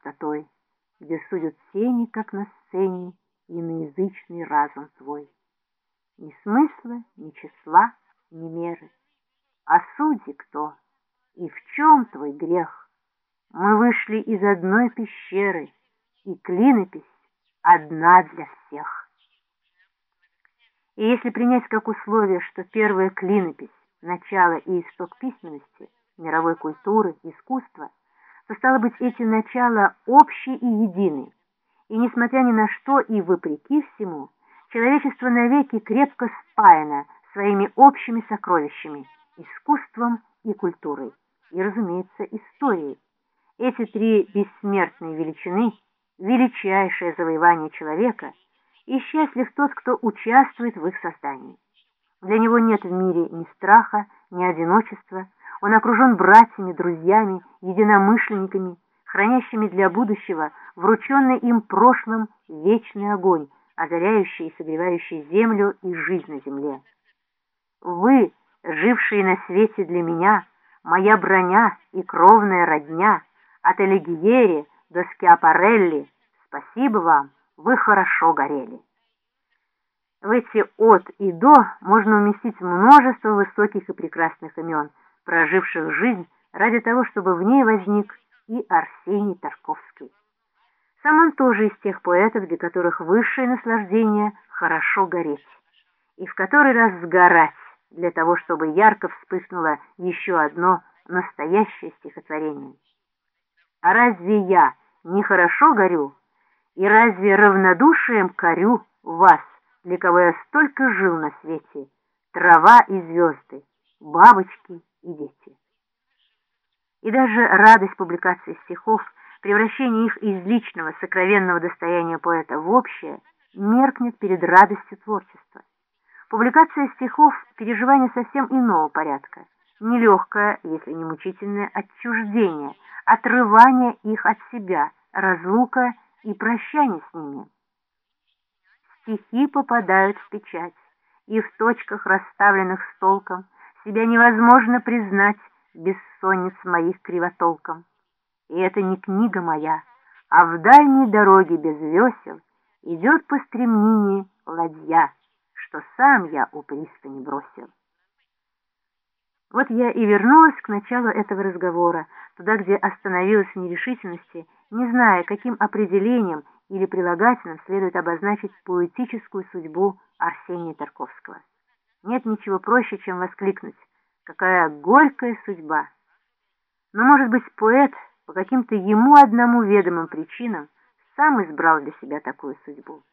пустотой, где судят тени, как на сцене, иноязычный разум твой. Ни смысла, ни числа, ни меры. А судьи кто? И в чем твой грех? Мы вышли из одной пещеры, и клинопись одна для всех. И если принять как условие, что первая клинопись – начало и исток письменности, мировой культуры, искусства, то, стало быть, эти начала общие и едины, и, несмотря ни на что и вопреки всему, человечество навеки крепко спаяно своими общими сокровищами – искусством и культурой, и, разумеется, историей. Эти три бессмертные величины – величайшее завоевание человека, и счастлив тот, кто участвует в их создании. Для него нет в мире ни страха, ни одиночества, он окружен братьями, друзьями, единомышленниками, хранящими для будущего врученный им прошлым вечный огонь, озаряющий и согревающий землю и жизнь на земле. Вы, жившие на свете для меня, моя броня и кровная родня, от Элегиери до Скиапарелли, спасибо вам, вы хорошо горели. В эти «от» и «до» можно уместить множество высоких и прекрасных имен, проживших жизнь ради того, чтобы в ней возник и Арсений Тарковский. Сам он тоже из тех поэтов, для которых высшее наслаждение – хорошо гореть, и в который раз сгорать, для того, чтобы ярко вспыхнуло еще одно настоящее стихотворение. А разве я не хорошо горю, и разве равнодушием корю вас, для кого я столько жил на свете, трава и звезды, бабочки и дети? И даже радость публикации стихов – превращение их из личного, сокровенного достояния поэта в общее, меркнет перед радостью творчества. Публикация стихов – переживание совсем иного порядка, нелегкое, если не мучительное, отчуждение, отрывание их от себя, разлука и прощание с ними. Стихи попадают в печать, и в точках, расставленных с толком, себя невозможно признать бессонниц моих кривотолком. И это не книга моя, а в дальней дороге без весел идет по стремнине ладья, что сам я у пристани бросил. Вот я и вернулась к началу этого разговора, туда, где остановилась в нерешительности, не зная, каким определением или прилагательным следует обозначить поэтическую судьбу Арсения Тарковского. Нет ничего проще, чем воскликнуть «Какая горькая судьба!» Но, может быть, поэт — по каким-то ему одному ведомым причинам сам избрал для себя такую судьбу.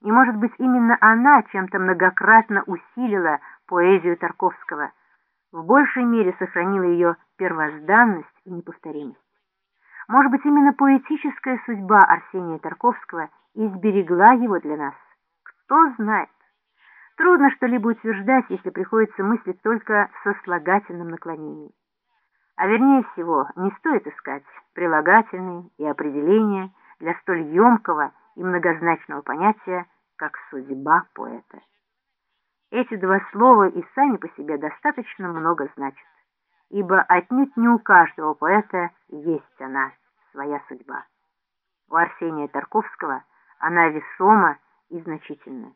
И, может быть, именно она чем-то многократно усилила поэзию Тарковского, в большей мере сохранила ее первозданность и неповторимость. Может быть, именно поэтическая судьба Арсения Тарковского изберегла его для нас. Кто знает. Трудно что-либо утверждать, если приходится мыслить только в сослагательном наклонении. А вернее всего, не стоит искать прилагательные и определения для столь емкого и многозначного понятия, как судьба поэта. Эти два слова и сами по себе достаточно много значат, ибо отнюдь не у каждого поэта есть она, своя судьба. У Арсения Тарковского она весома и значительна,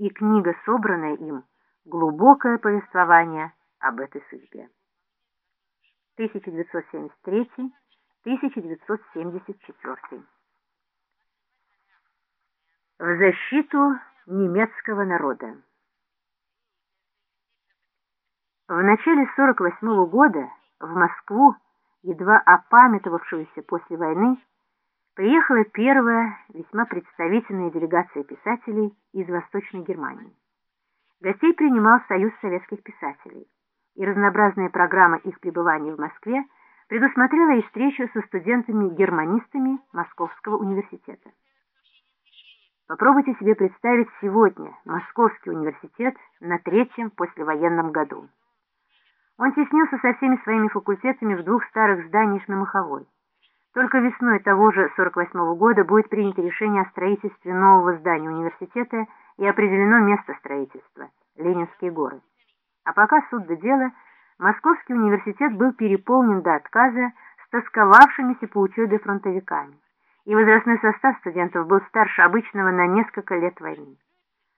и книга, собранная им, глубокое повествование об этой судьбе. 1973-1974. В защиту немецкого народа. В начале 48 -го года в Москву, едва опамятовавшуюся после войны, приехала первая весьма представительная делегация писателей из Восточной Германии. Гостей принимал Союз советских писателей и разнообразная программа их пребывания в Москве предусмотрела и встречу со студентами-германистами Московского университета. Попробуйте себе представить сегодня Московский университет на третьем послевоенном году. Он теснился со всеми своими факультетами в двух старых зданиях на Маховой. Только весной того же 48 -го года будет принято решение о строительстве нового здания университета и определено место строительства – Ленинские горы. А пока суд до дела, Московский университет был переполнен до отказа стосковавшимися по учебе фронтовиками. и возрастной состав студентов был старше обычного на несколько лет войны.